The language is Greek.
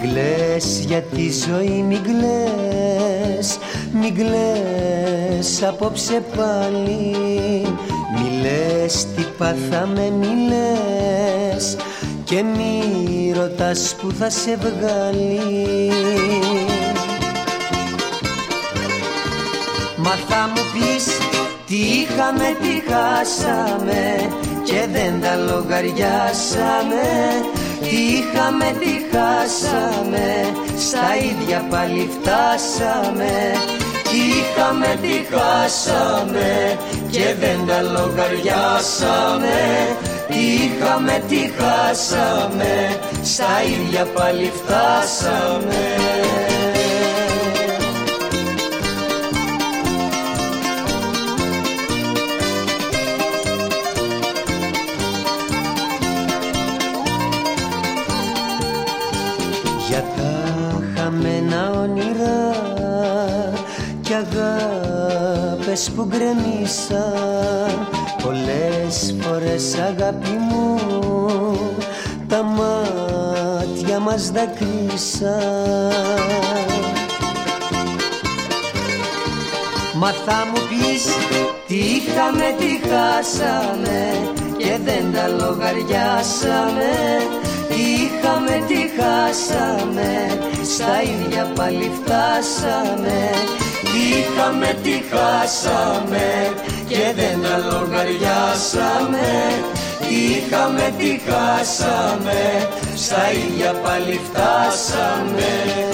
κλαις για τη ζωή μην κλαις Μην κλαις απόψε πάλι. Μη λες τι πάθαμε μη λες Και μη ρωτάς που θα σε βγάλει. Μα θα μου πεις τι είχαμε τι χάσαμε Και δεν τα λογαριάσαμε τι είχαμε, τι χάσαμε Στα ίδια πάλι φτάσαμε. Τι είχαμε, τι χάσαμε Και δεν τα λογαριάσαμε. Τι είχαμε, τι χάσαμε Στα ίδια πάλι φτάσαμε αγάπες που γκρεμίσαν Πολλές φορές αγάπη μου Τα μάτια μας δακρύσαν. Μα θα μου πεις τι είχαμε, τι χάσαμε Και δεν τα λογαριάσαμε. Τι είχαμε, τι χάσαμε Στα ίδια πάλι φτάσαμε. Είχαμε, τι χάσαμε και δεν τα λογαριάσαμε Τι είχαμε, τι χάσαμε, στα ίδια πάλι φτάσαμε